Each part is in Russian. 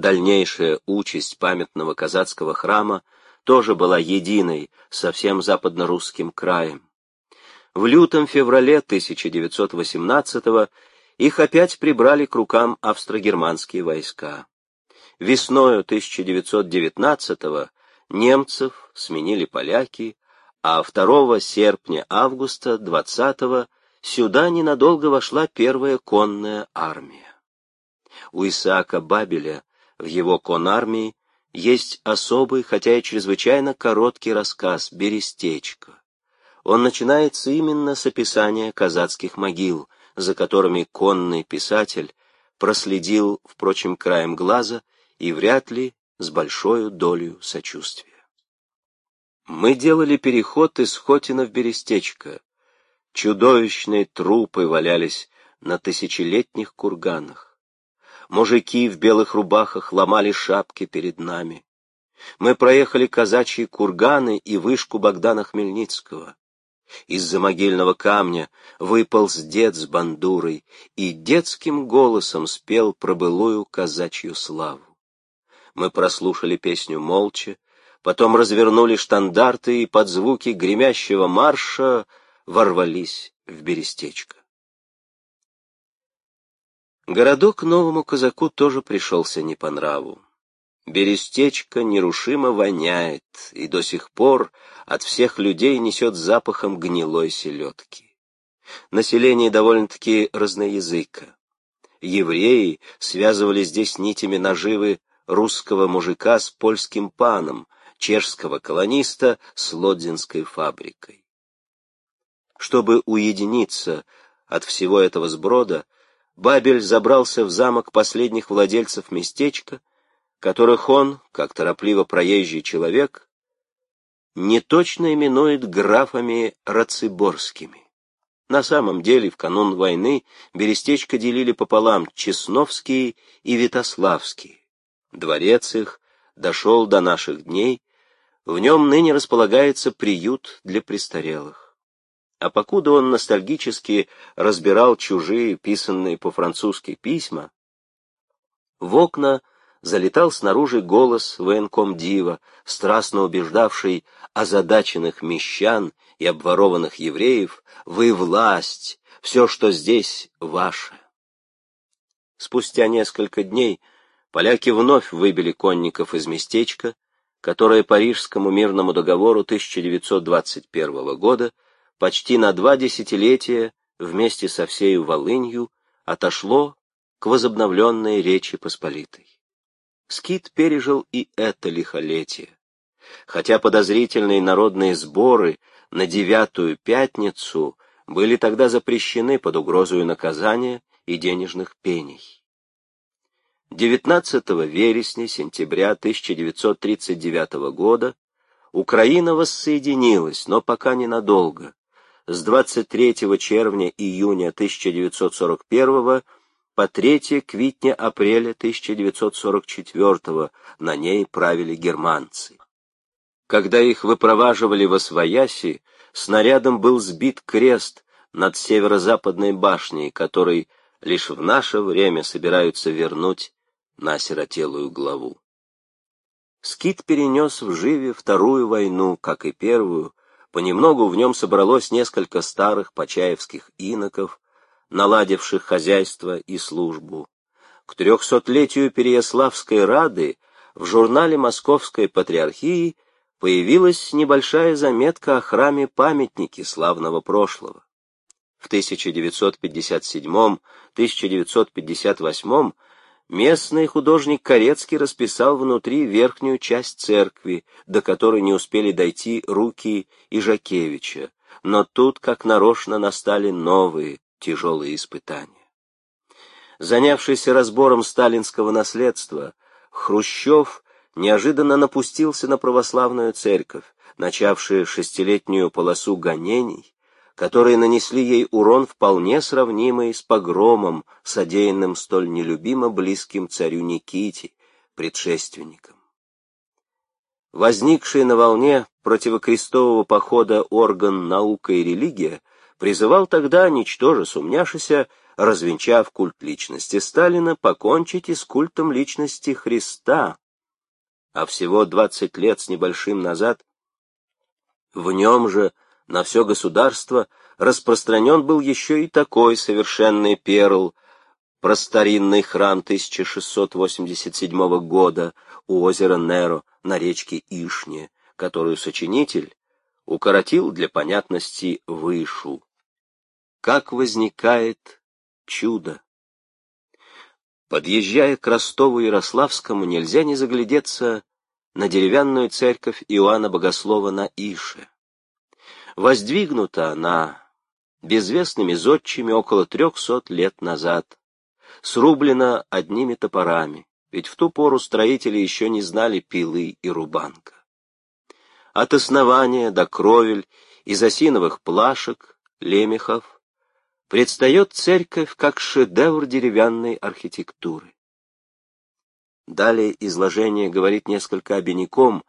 Дальнейшая участь памятного казацкого храма тоже была единой со всем западно-русским краем. В лютом-феврале 1918 их опять прибрали к рукам австро-германские войска. Весною 1919 немцев сменили поляки, а 2 серпня-августа 20 сюда ненадолго вошла первая конная армия. У Исаака Бабеля в его конармии есть особый, хотя и чрезвычайно короткий рассказ «Берестечко». Он начинается именно с описания казацких могил, за которыми конный писатель проследил, впрочем, краем глаза и вряд ли с большой долей сочувствия. Мы делали переход из Хотина в Берестечко. Чудовищные трупы валялись на тысячелетних курганах. Мужики в белых рубахах ломали шапки перед нами. Мы проехали казачьи курганы и вышку Богдана Хмельницкого. Из-за могильного камня выполз дед с бандурой и детским голосом спел про былую казачью славу. Мы прослушали песню молча, потом развернули штандарты и под звуки гремящего марша ворвались в Берестечко. Городок новому казаку тоже пришелся не по нраву. Берестечко нерушимо воняет, и до сих пор от всех людей несет запахом гнилой селедки. Население довольно-таки разноязыко. Евреи связывали здесь нитями наживы русского мужика с польским паном, чешского колониста с лодзинской фабрикой. Чтобы уединиться от всего этого сброда, Бабель забрался в замок последних владельцев местечка, которых он, как торопливо проезжий человек, неточно именует графами Рациборскими. На самом деле, в канун войны Берестечко делили пополам Чесновские и Витославские. Дворец их дошел до наших дней в нем ныне располагается приют для престарелых. А покуда он ностальгически разбирал чужие, писанные по-французски письма, в окна залетал снаружи голос военкомдива, страстно убеждавший озадаченных мещан и обворованных евреев, «Вы власть, все, что здесь, ваше». Спустя несколько дней поляки вновь выбили конников из местечка, которое Парижскому мирному договору 1921 года почти на два десятилетия вместе со всей Волынью отошло к возобновленной Речи Посполитой. Скит пережил и это лихолетие. Хотя подозрительные народные сборы на девятую пятницу были тогда запрещены под угрозой наказания и денежных пений. 19 вересня-сентября 1939 года Украина воссоединилась, но пока ненадолго. С 23 червня-июня 1941 по 3 квитня-апреля 1944 на ней правили германцы. Когда их выпроваживали во Свояси, снарядом был сбит крест над северо-западной башней, который лишь в наше время собираются вернуть на осиротелую главу. Скит перенес в Живе вторую войну, как и первую, понемногу в нем собралось несколько старых почаевских иноков, наладивших хозяйство и службу. К трехсотлетию Переяславской Рады в журнале Московской Патриархии появилась небольшая заметка о храме-памятнике славного прошлого. В 1957-1958 Местный художник Корецкий расписал внутри верхнюю часть церкви, до которой не успели дойти руки Ижакевича, но тут, как нарочно, настали новые тяжелые испытания. Занявшийся разбором сталинского наследства, Хрущев неожиданно напустился на православную церковь, начавшую шестилетнюю полосу гонений, которые нанесли ей урон вполне сравнимый с погромом, содеянным столь нелюбимо близким царю Никите, предшественником. Возникший на волне противокрестового похода орган «Наука и религия» призывал тогда, ничтоже сумняшися, развенчав культ личности Сталина, покончить и с культом личности Христа. А всего 20 лет с небольшим назад в нем же на все государство распространен был еще и такой совершенный перл, просторинный храм 1687 года у озера Неро на речке Ишне, которую сочинитель укоротил для понятности вышу. Как возникает чудо? Подъезжая к Ростову-Ярославскому, нельзя не заглядеться на деревянную церковь Иоанна Богослова на Ише. Воздвигнута она безвестными зодчими около трехсот лет назад, срублена одними топорами, ведь в ту пору строители еще не знали пилы и рубанка. От основания до кровель из осиновых плашек, лемехов, предстает церковь как шедевр деревянной архитектуры. Далее изложение говорит несколько обиняком,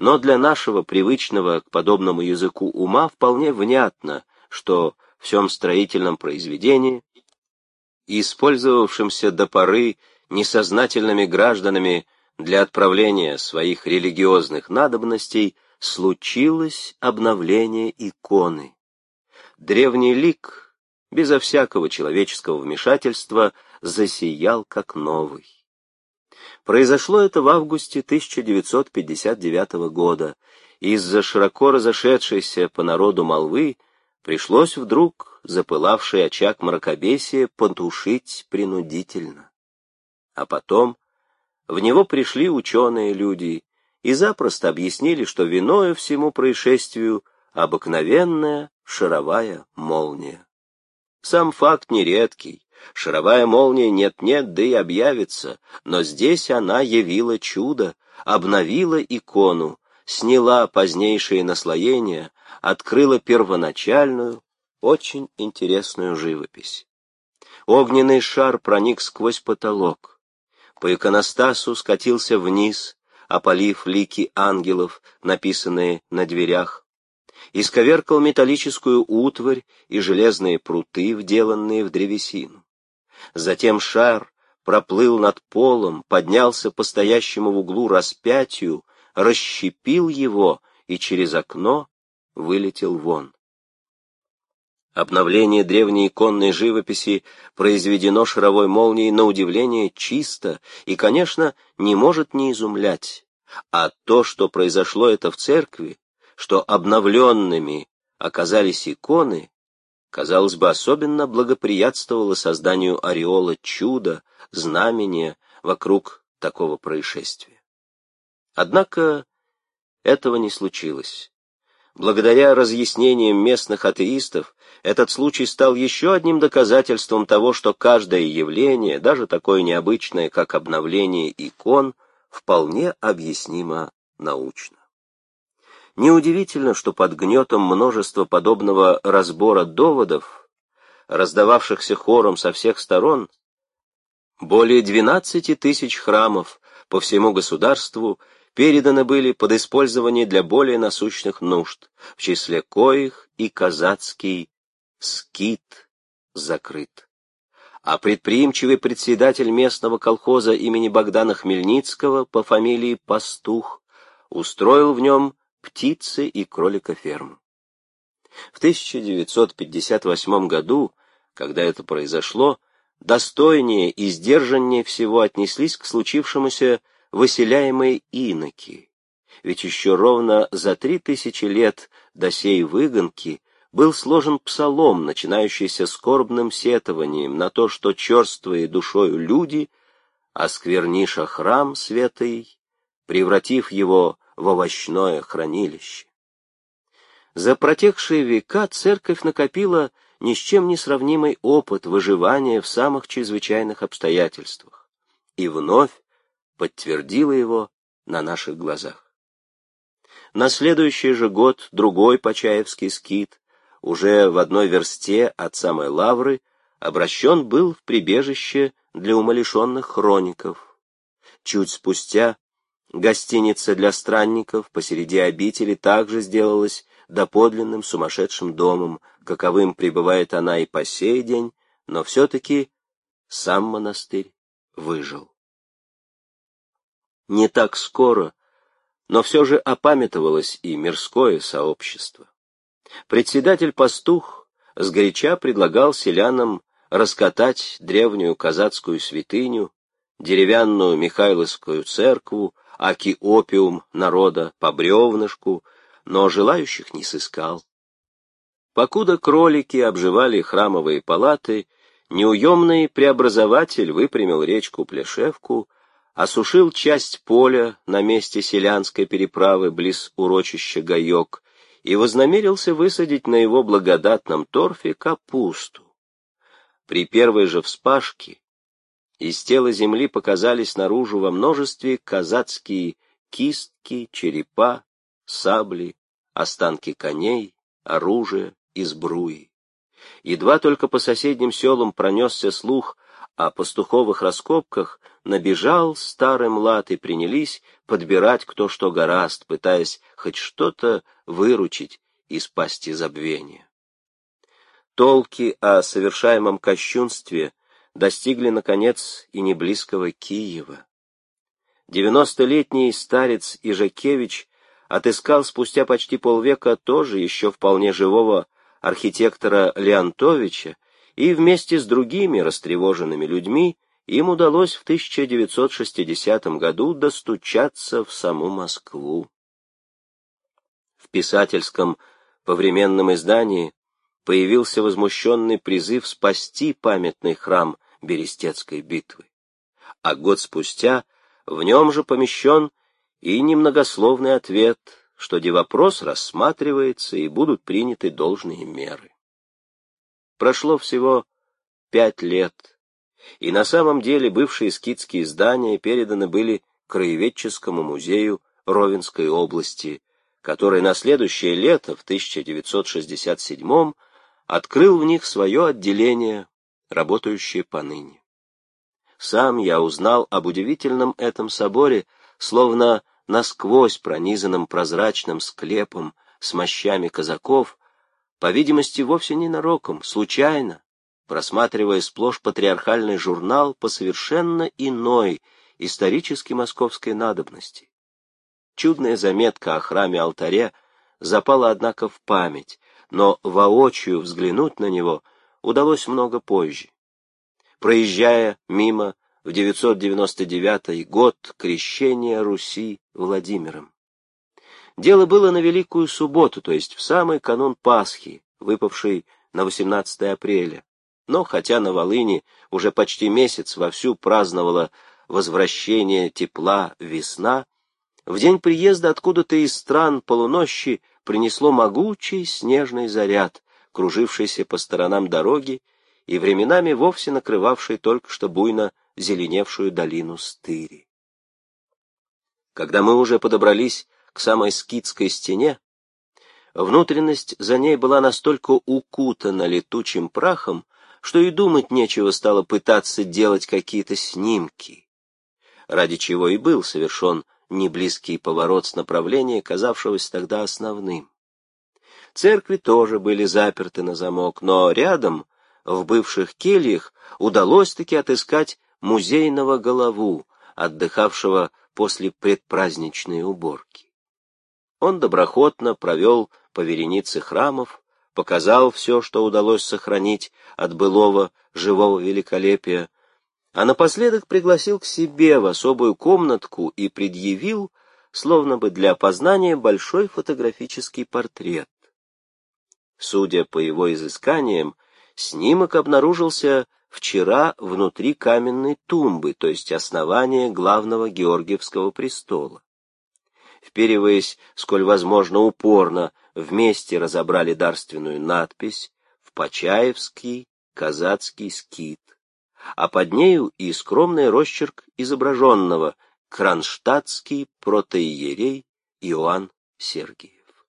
но для нашего привычного к подобному языку ума вполне внятно, что в всем строительном произведении, использовавшемся до поры несознательными гражданами для отправления своих религиозных надобностей, случилось обновление иконы. Древний лик, безо всякого человеческого вмешательства, засиял как новый. Произошло это в августе 1959 года, из-за широко разошедшейся по народу молвы пришлось вдруг запылавший очаг мракобесия потушить принудительно. А потом в него пришли ученые люди и запросто объяснили, что виною всему происшествию обыкновенная шаровая молния. Сам факт нередкий. Шаровая молния нет-нет, да и объявится, но здесь она явила чудо, обновила икону, сняла позднейшие наслоения, открыла первоначальную, очень интересную живопись. Огненный шар проник сквозь потолок. По иконостасу скатился вниз, опалив лики ангелов, написанные на дверях. Исковеркал металлическую утварь и железные пруты, вделанные в древесину. Затем шар проплыл над полом, поднялся по стоящему в углу распятию, расщепил его и через окно вылетел вон. Обновление древней иконной живописи произведено шаровой молнией на удивление чисто и, конечно, не может не изумлять. А то, что произошло это в церкви, что обновленными оказались иконы, казалось бы, особенно благоприятствовало созданию ореола чуда, знамения вокруг такого происшествия. Однако этого не случилось. Благодаря разъяснениям местных атеистов, этот случай стал еще одним доказательством того, что каждое явление, даже такое необычное, как обновление икон, вполне объяснимо научно. Неудивительно, что под гнетом множества подобного разбора доводов, раздававшихся хором со всех сторон, более 12 тысяч храмов по всему государству переданы были под использование для более насущных нужд, в числе коих и казацкий скит закрыт. А предприимчивый председатель местного колхоза имени Богдана Хмельницкого по фамилии Пастух устроил в нем птицы и кроликоферму. В 1958 году, когда это произошло, достойнее и сдержаннее всего отнеслись к случившемуся выселяемые иноки, ведь еще ровно за три тысячи лет до сей выгонки был сложен псалом, начинающийся скорбным сетованием на то, что черствые душою люди, оскверниша храм святый, превратив его в овощное хранилище. За протекшие века церковь накопила ни с чем не сравнимый опыт выживания в самых чрезвычайных обстоятельствах и вновь подтвердила его на наших глазах. На следующий же год другой Почаевский скит, уже в одной версте от самой Лавры, обращен был в прибежище для умалишенных хроников. Чуть спустя гостиница для странников посреди обители также сделалась доподлинным сумасшедшим домом, каковым пребывает она и по сей день но все-таки сам монастырь выжил. Не так скоро, но все же опамятовалось и мирское сообщество. Председатель-пастух сгоряча предлагал селянам раскатать древнюю казацкую святыню, деревянную Михайловскую церкву, аки опиум народа по бревнышку, но желающих не сыскал. Покуда кролики обживали храмовые палаты, неуемный преобразователь выпрямил речку Плешевку, осушил часть поля на месте селянской переправы близ урочища Гаек и вознамерился высадить на его благодатном торфе капусту. При первой же вспашке из тела земли показались наружу во множестве казацкие кистки, черепа, сабли, останки коней, оружие и сбруи. Едва только по соседним селам пронесся слух о пастуховых раскопках, набежал старый млад и принялись подбирать кто что гораст, пытаясь хоть что-то выручить из пасти забвения. Толки о совершаемом кощунстве достигли, наконец, и неблизкого Киева. Девяностолетний старец Ижакевич отыскал спустя почти полвека тоже еще вполне живого архитектора Леонтовича, и вместе с другими растревоженными людьми им удалось в 1960 году достучаться в саму Москву. В писательском повременном издании появился возмущенный призыв спасти памятный храм Берестецкой битвы. А год спустя в нем же помещен и немногословный ответ, что де вопрос рассматривается и будут приняты должные меры. Прошло всего пять лет, и на самом деле бывшие скидские здания переданы были Краеведческому музею Ровенской области, который на следующее лето, в 1967 открыл в них свое отделение, работающее поныне. Сам я узнал об удивительном этом соборе, словно насквозь пронизанным прозрачным склепом с мощами казаков, по видимости, вовсе не нароком, случайно, просматривая сплошь патриархальный журнал по совершенно иной исторически московской надобности. Чудная заметка о храме-алтаре запала, однако, в память, но воочию взглянуть на него удалось много позже. Проезжая мимо в 999 год крещения Руси Владимиром. Дело было на Великую Субботу, то есть в самый канун Пасхи, выпавший на 18 апреля. Но хотя на Волыни уже почти месяц вовсю праздновала возвращение тепла весна, в день приезда откуда-то из стран полунощи принесло могучий снежный заряд, кружившийся по сторонам дороги и временами вовсе накрывавший только что буйно зеленевшую долину стыри. Когда мы уже подобрались к самой скидской стене, внутренность за ней была настолько укутана летучим прахом, что и думать нечего стало пытаться делать какие-то снимки, ради чего и был совершен неблизкий поворот с направления, казавшегося тогда основным. Церкви тоже были заперты на замок, но рядом, в бывших кельях, удалось-таки отыскать музейного голову, отдыхавшего после предпраздничной уборки. Он доброхотно провел по веренице храмов, показал все, что удалось сохранить от былого живого великолепия, а напоследок пригласил к себе в особую комнатку и предъявил, словно бы для опознания, большой фотографический портрет. Судя по его изысканиям, снимок обнаружился вчера внутри каменной тумбы, то есть основания главного Георгиевского престола. Впериваясь, сколь возможно упорно, вместе разобрали дарственную надпись в Почаевский казацкий скит, а под нею и скромный росчерк изображенного Кронштадтский протоиерей Иоанн Сергиев.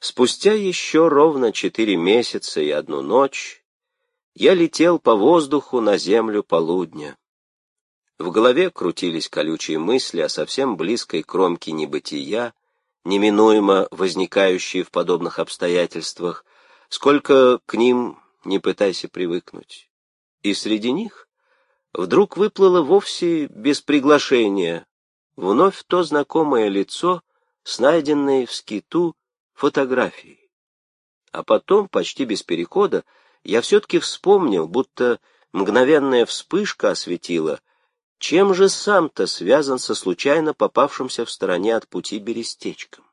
Спустя еще ровно четыре месяца и одну ночь я летел по воздуху на землю полудня. В голове крутились колючие мысли о совсем близкой кромке небытия, неминуемо возникающие в подобных обстоятельствах, сколько к ним не пытайся привыкнуть. И среди них вдруг выплыло вовсе без приглашения вновь то знакомое лицо с найденной в скиту фотографией. А потом, почти без перехода, я все-таки вспомнил, будто мгновенная вспышка осветила, чем же сам-то связан со случайно попавшимся в стороне от пути берестечком.